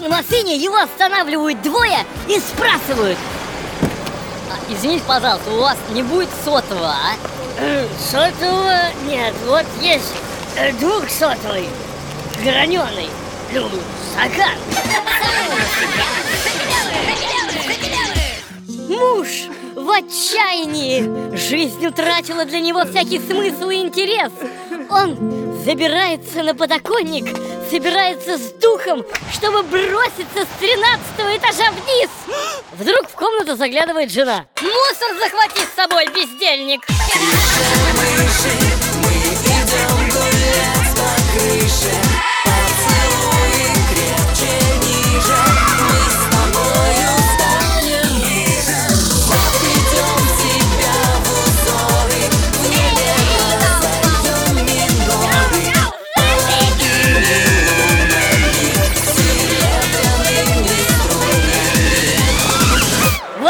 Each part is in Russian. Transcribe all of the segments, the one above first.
на машине его останавливают двое и спрашивают. А, Извините, пожалуйста, у вас не будет сотового, а? «Э, Сотового нет, вот есть э, двухсотовый, граненый, ну, стакан Муж в отчаянии. Жизнь утратила для него всякий смысл и интерес. Он забирается на подоконник Собирается с духом, чтобы броситься с тринадцатого этажа вниз. Вдруг в комнату заглядывает жена. Мусор захвати с собой, бездельник. В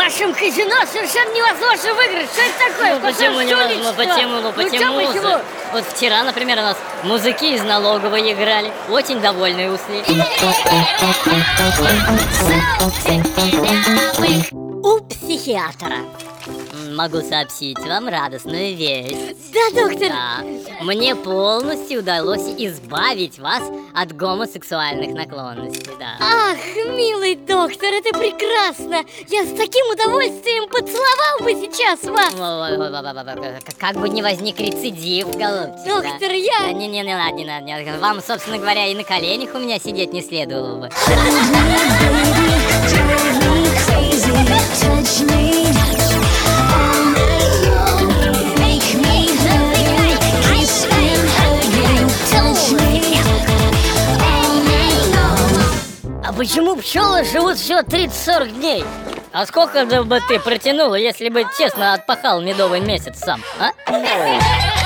вашем казино совершенно невозможно выиграть Что это такое? Ну почему невозможно? Почему? Ну почему? Ну, почему? Вот вчера, например, у нас мужики из налоговой играли. Очень довольные ушли. У психиатра Могу сообщить вам радостную весть. Да, доктор Да. Мне полностью удалось избавить вас от гомосексуальных наклонностей, да. Ах, милый доктор, это прекрасно Я с таким удовольствием поцеловал бы сейчас вас. Как бы не возник рецидив, голубчик. Доктор, я- Да, Не, не, не надо, не надо, не надо. Вам, собственно говоря, и на коленях у меня сидеть не следовало бы. А почему пчелы живут всего 30-40 дней? А сколько бы ты протянула, если бы честно отпахал медовый месяц сам, а?